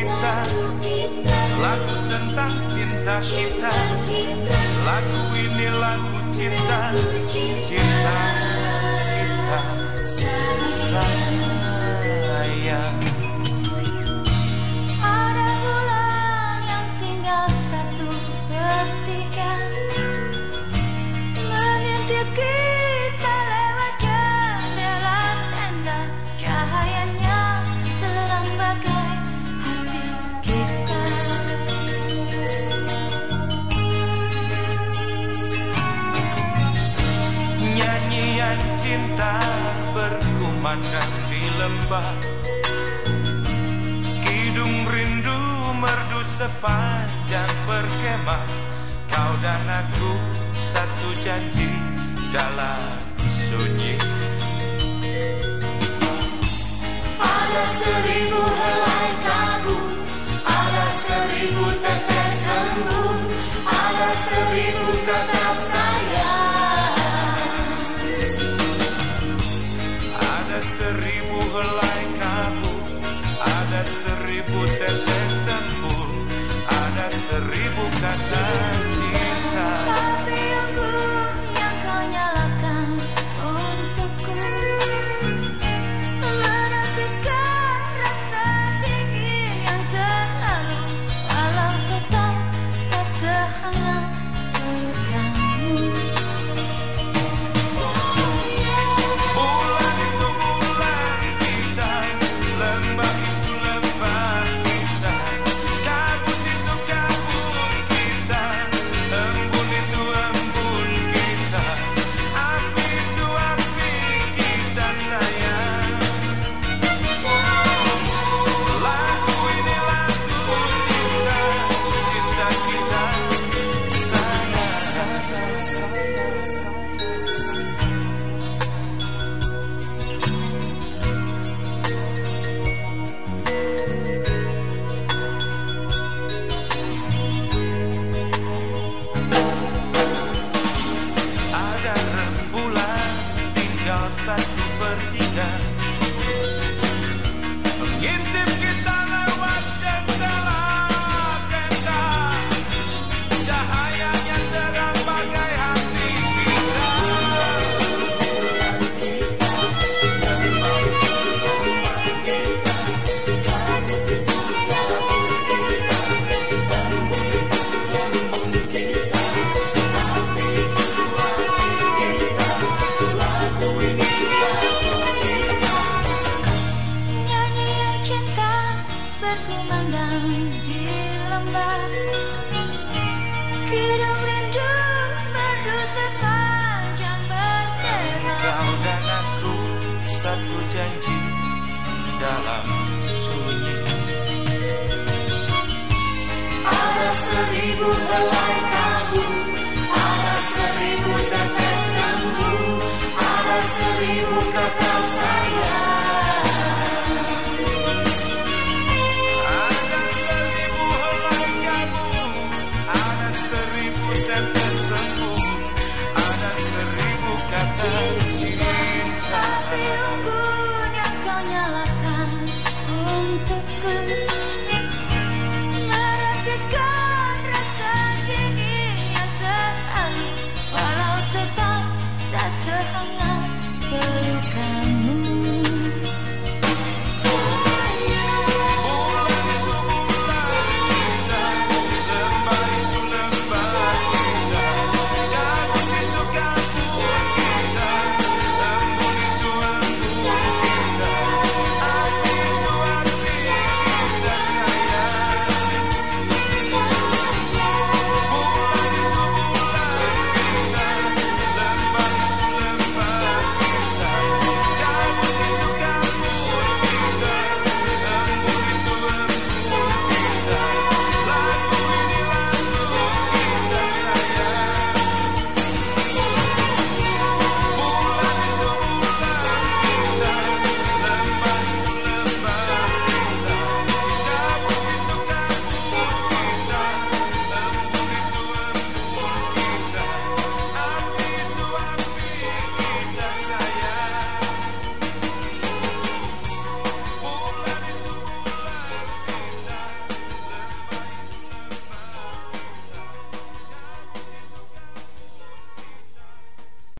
kita. Lagu tentang cinta kita. Lagu ini lagu cinta. Cinta kita. Sayang. memandang di lembah. Kidung rindu merdu sepanjang berkemah. Kau dan aku satu janji dalam sunyi. Ada seribu helai hotel janji dalam sunyi. Ada seribu helai kabut Ada seribu tetes sembur Ada seribu kata sayang